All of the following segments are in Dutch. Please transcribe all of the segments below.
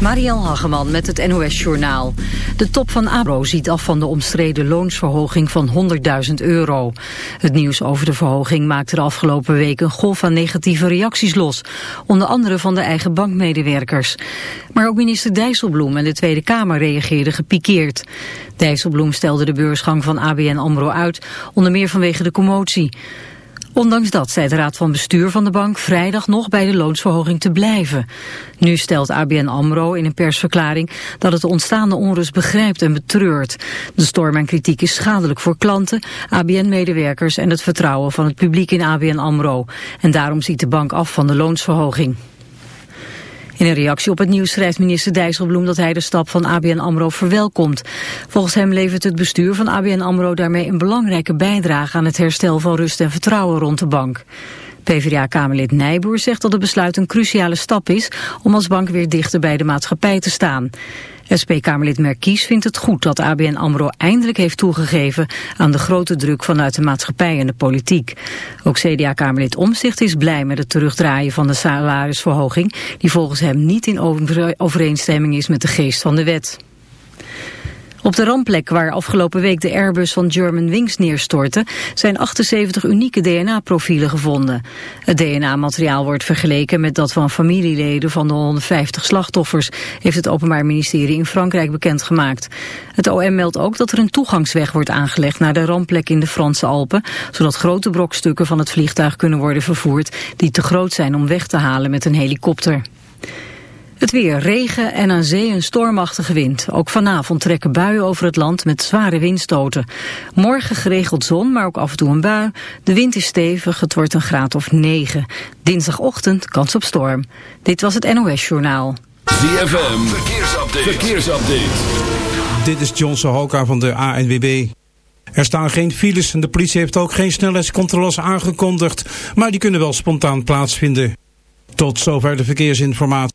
Marielle Hageman met het NOS Journaal. De top van ABRO ziet af van de omstreden loonsverhoging van 100.000 euro. Het nieuws over de verhoging maakte de afgelopen week een golf van negatieve reacties los. Onder andere van de eigen bankmedewerkers. Maar ook minister Dijsselbloem en de Tweede Kamer reageerden gepikeerd. Dijsselbloem stelde de beursgang van ABN AMRO uit, onder meer vanwege de commotie. Ondanks dat zei de Raad van Bestuur van de bank vrijdag nog bij de loonsverhoging te blijven. Nu stelt ABN AMRO in een persverklaring dat het de ontstaande onrust begrijpt en betreurt. De storm en kritiek is schadelijk voor klanten, ABN-medewerkers en het vertrouwen van het publiek in ABN AMRO. En daarom ziet de bank af van de loonsverhoging. In een reactie op het nieuws schrijft minister Dijsselbloem dat hij de stap van ABN AMRO verwelkomt. Volgens hem levert het bestuur van ABN AMRO daarmee een belangrijke bijdrage aan het herstel van rust en vertrouwen rond de bank. PvdA-kamerlid Nijboer zegt dat het besluit een cruciale stap is om als bank weer dichter bij de maatschappij te staan. SP-Kamerlid Merkies vindt het goed dat ABN AMRO eindelijk heeft toegegeven aan de grote druk vanuit de maatschappij en de politiek. Ook CDA-Kamerlid Omzicht is blij met het terugdraaien van de salarisverhoging, die volgens hem niet in overeenstemming is met de geest van de wet. Op de rampplek waar afgelopen week de Airbus van German Wings neerstortte... zijn 78 unieke DNA-profielen gevonden. Het DNA-materiaal wordt vergeleken met dat van familieleden van de 150 slachtoffers... heeft het Openbaar Ministerie in Frankrijk bekendgemaakt. Het OM meldt ook dat er een toegangsweg wordt aangelegd... naar de rampplek in de Franse Alpen... zodat grote brokstukken van het vliegtuig kunnen worden vervoerd... die te groot zijn om weg te halen met een helikopter. Het weer, regen en aan zee een stormachtige wind. Ook vanavond trekken buien over het land met zware windstoten. Morgen geregeld zon, maar ook af en toe een bui. De wind is stevig, het wordt een graad of 9. Dinsdagochtend kans op storm. Dit was het NOS Journaal. ZFM, verkeersupdate. verkeersupdate. Dit is John Sohoka van de ANWB. Er staan geen files en de politie heeft ook geen snelheidscontroles aangekondigd. Maar die kunnen wel spontaan plaatsvinden. Tot zover de verkeersinformatie.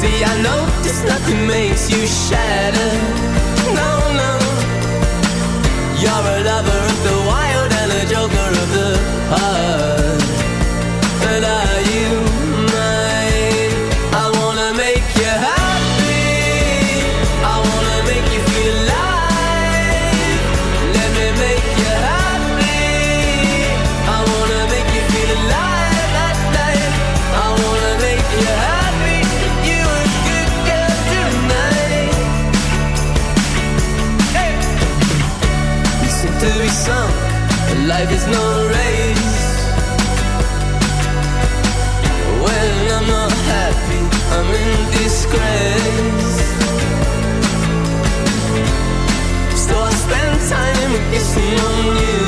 See, I know this nothing makes you shatter. No, no. You're a lover of the wild and a joker of the heart. But? I time kissing on you.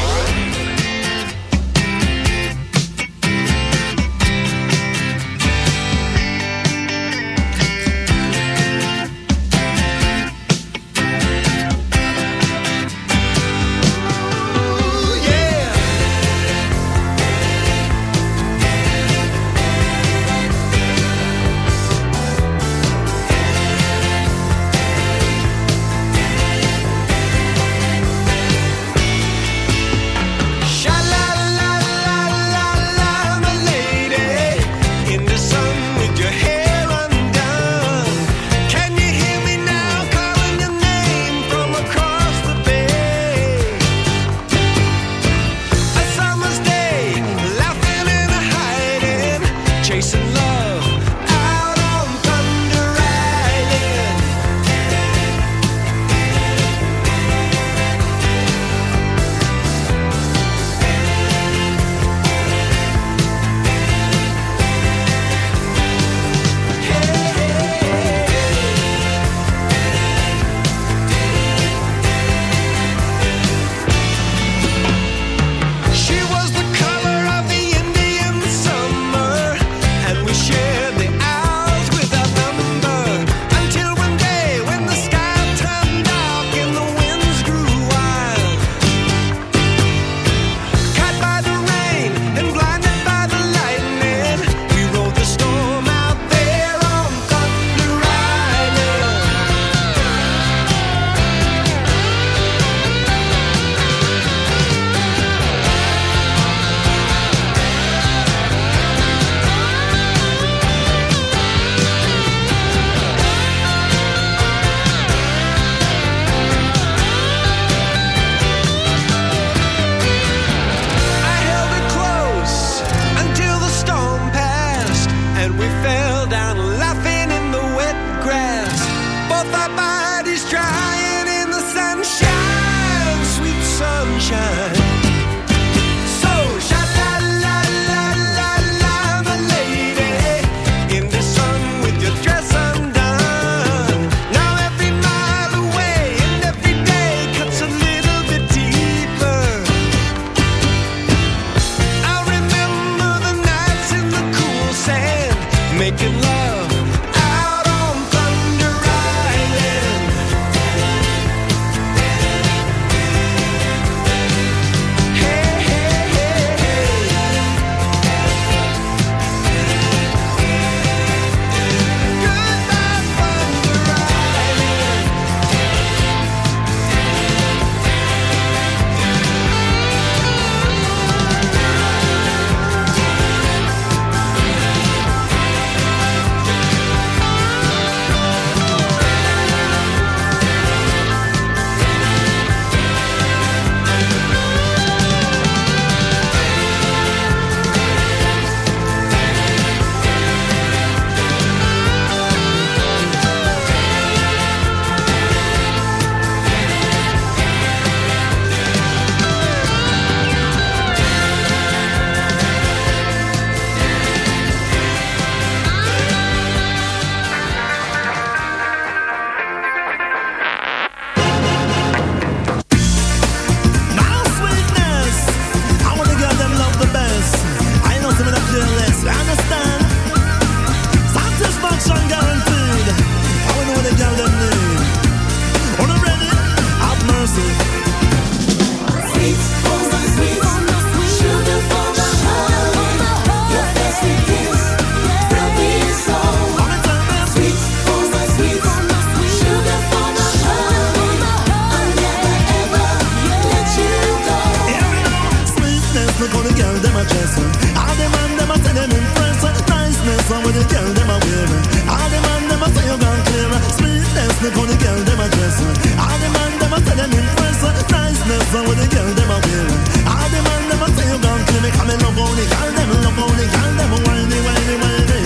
face. All the man them a say them impressed. Niceness with the girl them a wearing. All the man them a say you gone clear. Sweetness for the girl them a dress. All the man them a say them impressed. Niceness with the girl them a wearing. All the man them a say you gone clear. Me come and love on the girl them, love on the girl them, whiny whiny whiny.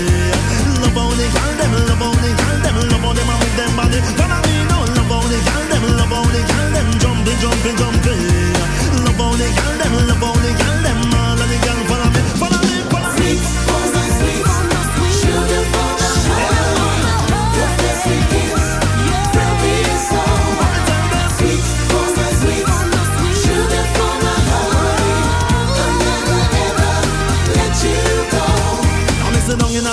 Love on the girl them, love on the girl them, love on them and with them body. Come on, me no love on the girl them, love on the girl them, jumping jumping jumping.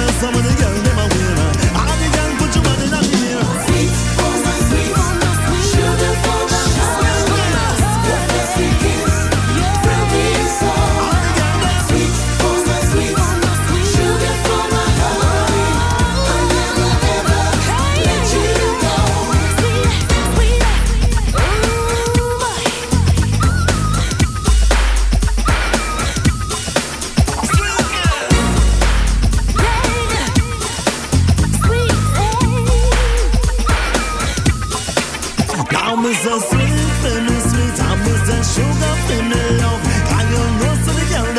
impress. Niceness, how the Now me sweet, finna sweet, I'm with that sugar, finna love. I got no sugar.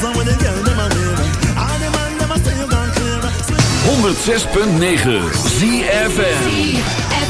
106.9 ZFM.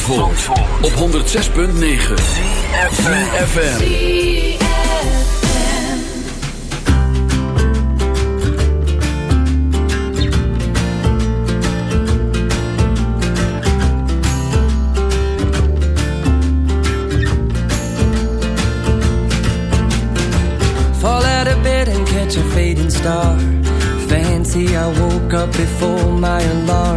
Van Zandvoort, op 106.9 CFFM Fall out of bed and catch a fading star. Fancy I woke up before my alarm.